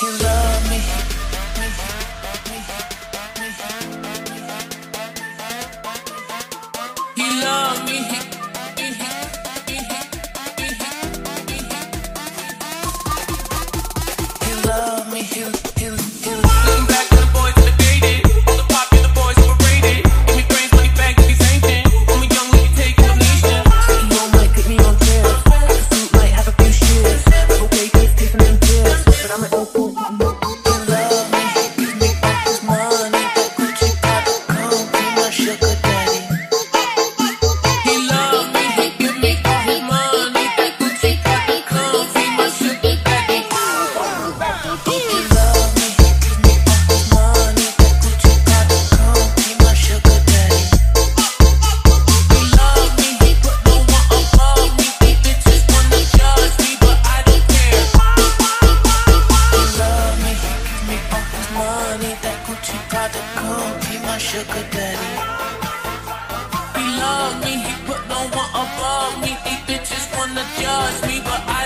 Here me. He put no one above me. These bitches wanna judge me, but I.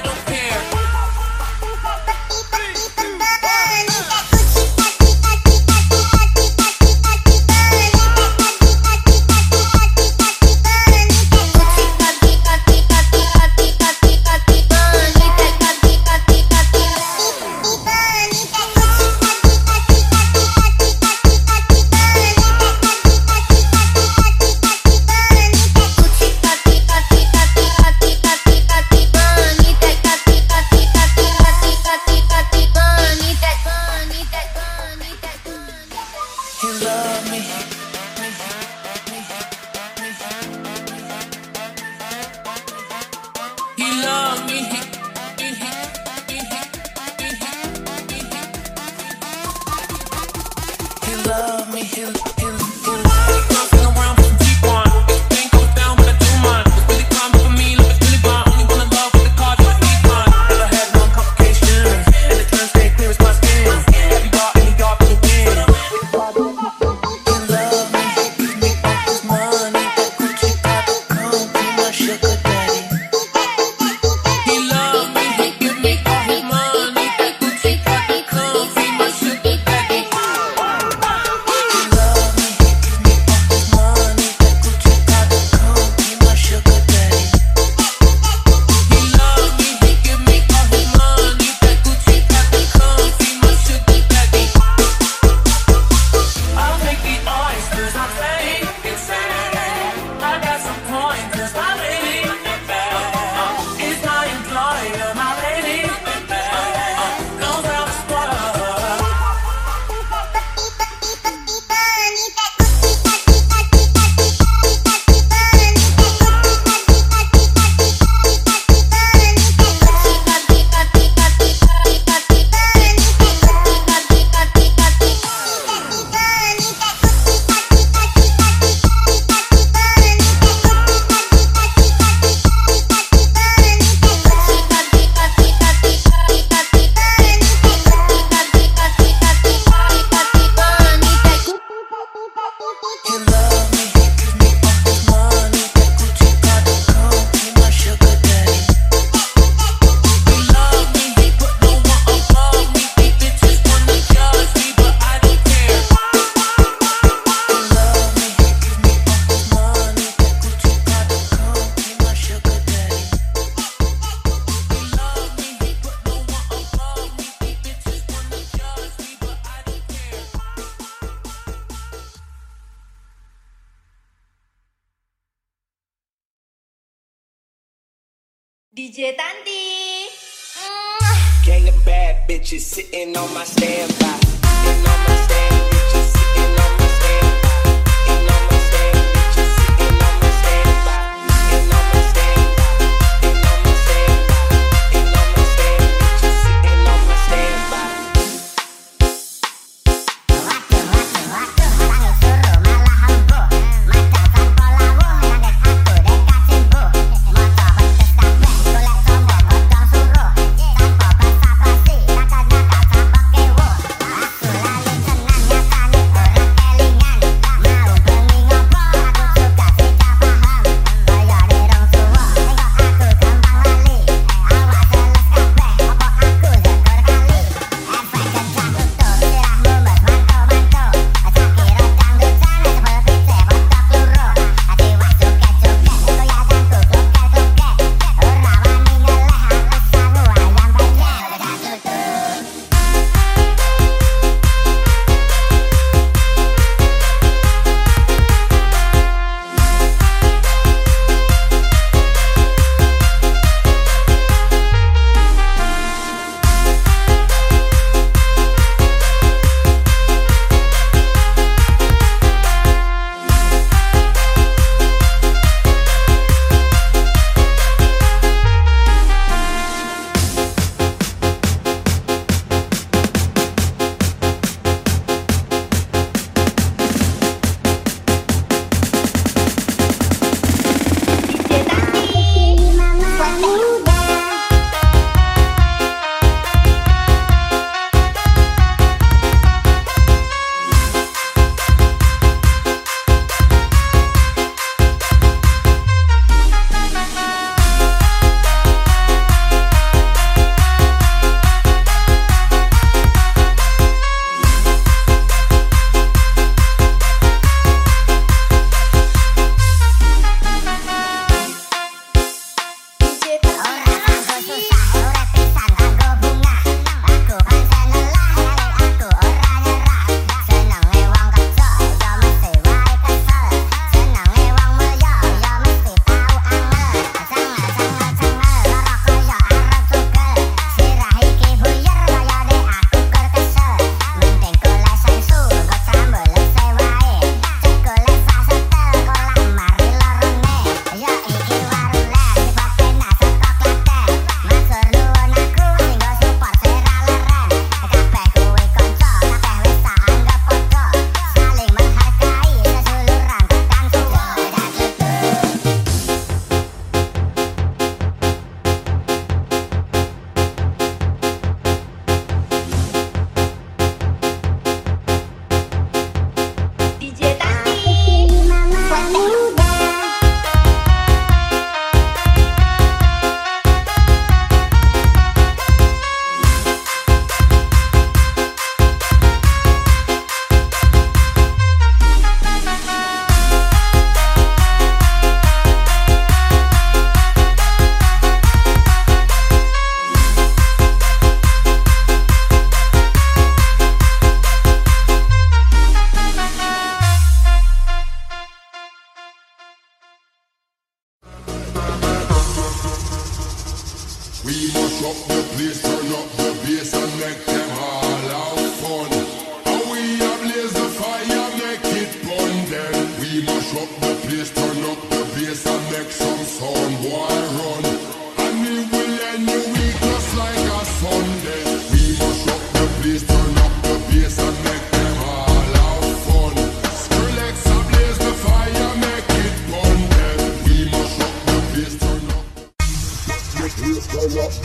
Please turn up the bass and make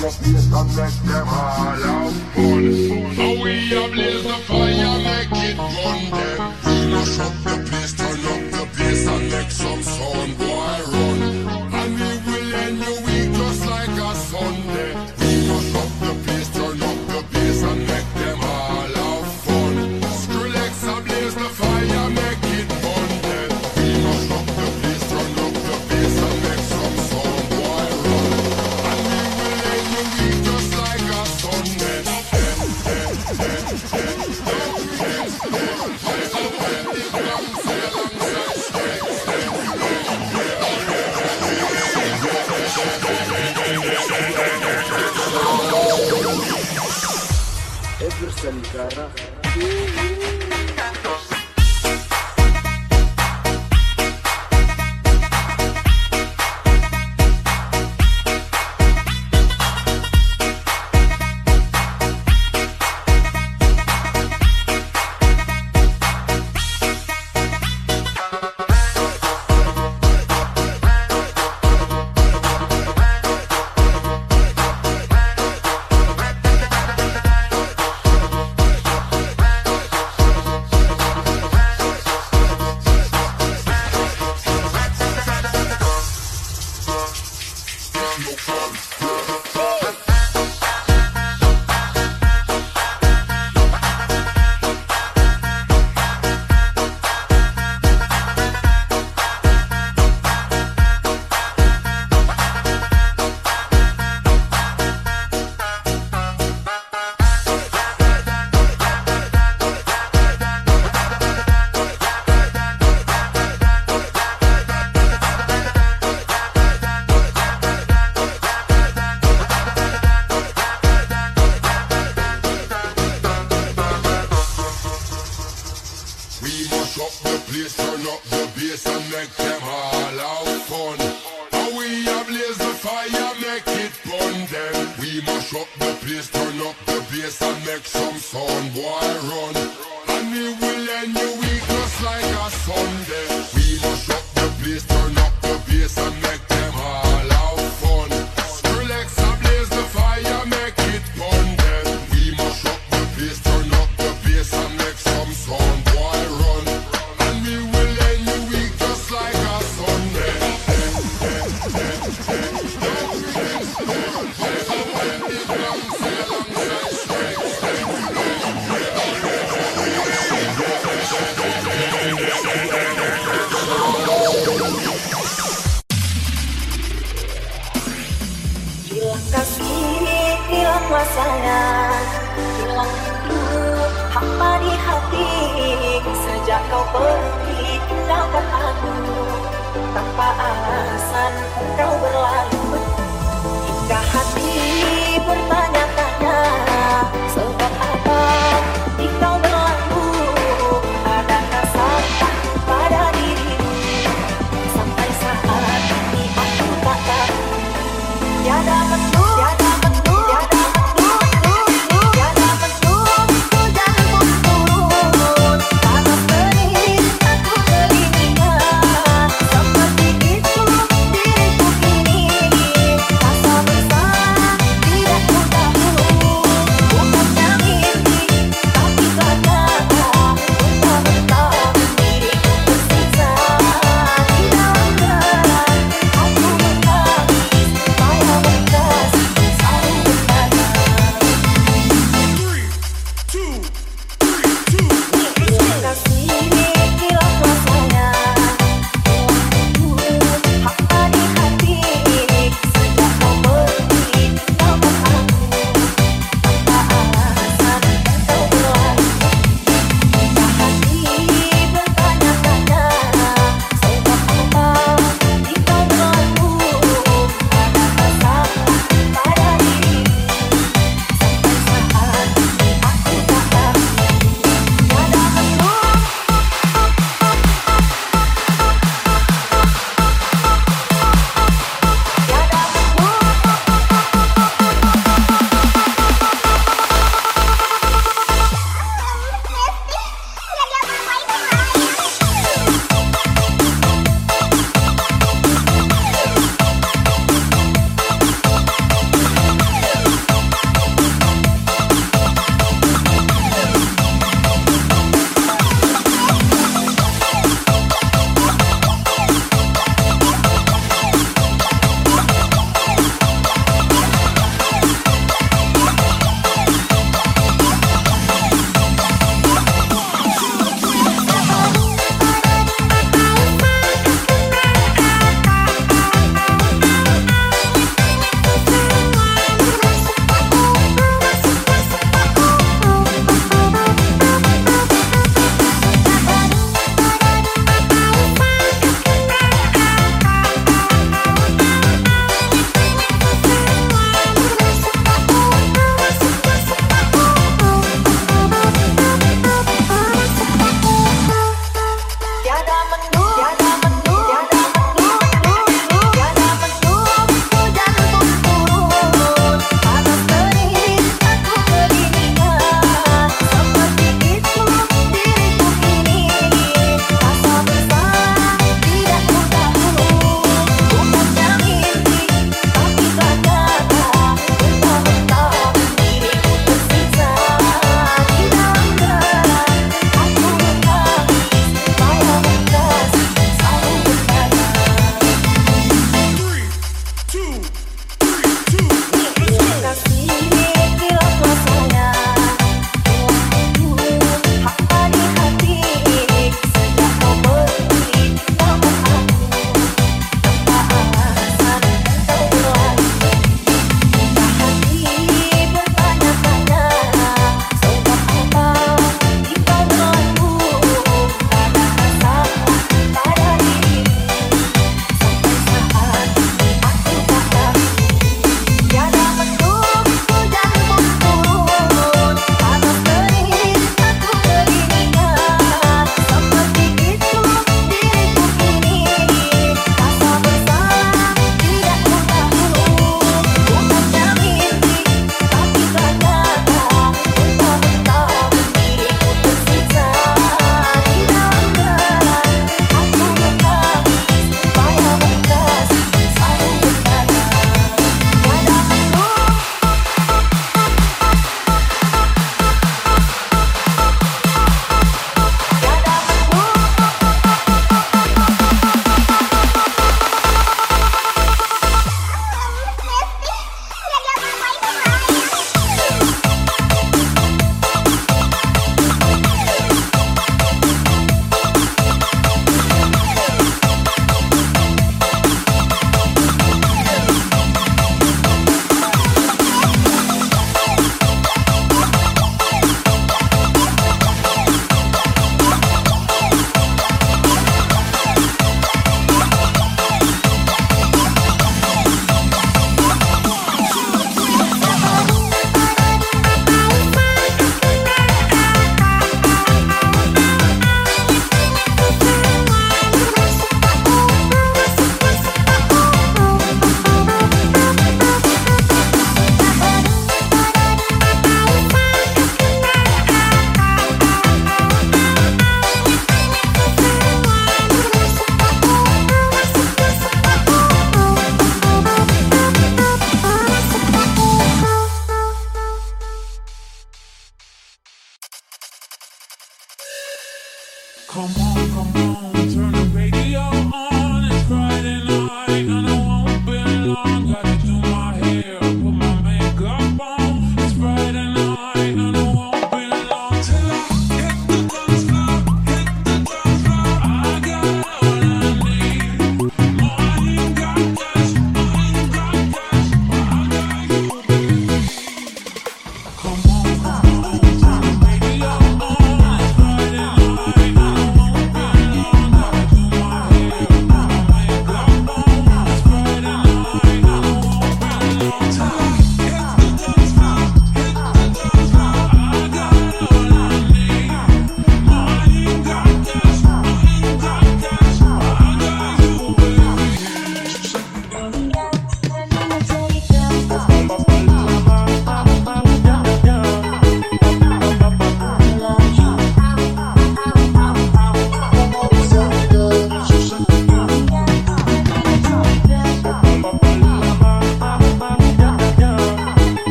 just need a stop, let's never. So we are blaze the fire. San Cara. sana Hilang dulu hampa di hati. Sejak kau pergi tinggalkan aku. Tanpa alasan kau berlalu.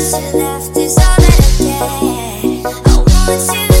You left, all that I get. I want you.